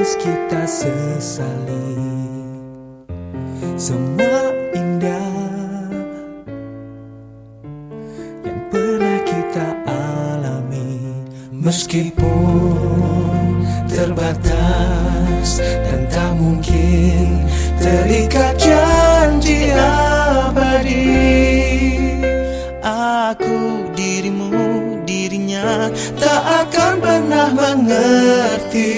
meski tak sesali. Semua indah Yang pernah kita alami. Meskipun terbatas Dan tak mungkin terikat Tak akan pernah mengerti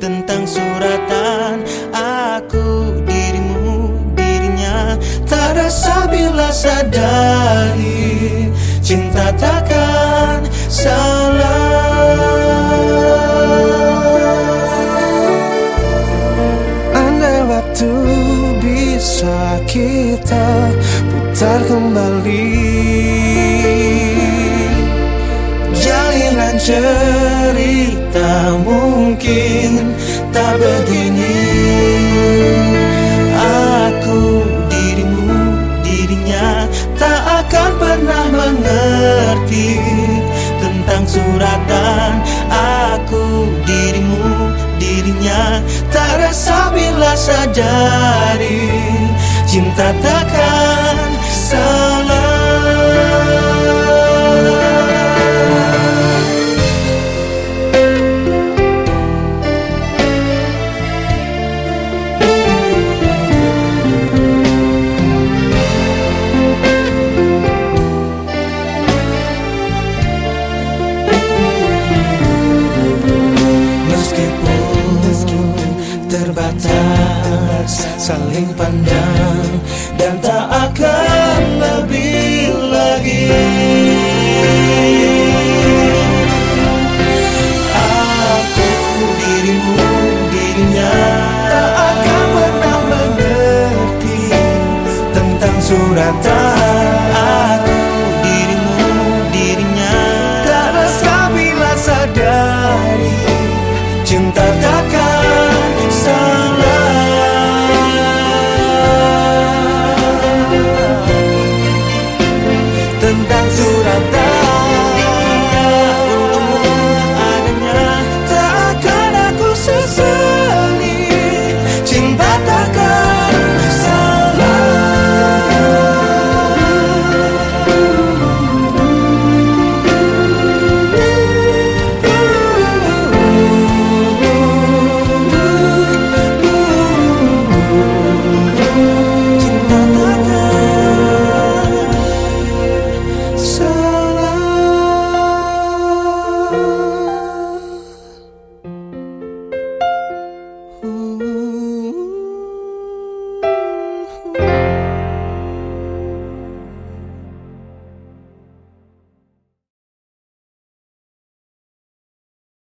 Tentang suratan Aku dirimu dirinya. Tak rasa bila sadari Cinta takkan salah. Andai waktu bisa kita putar kembali Cerita mungkin tak begini. Aku dirimu dirinya tak akan pernah mengerti Tentang suratan aku dirimu dirinya Tak rasa bila sadari Cinta takkan terbatas Saling pandang Dan tak akan lebih lagi. Aku dirimu dirinya Tak akan pernah mengerti Tentang suratan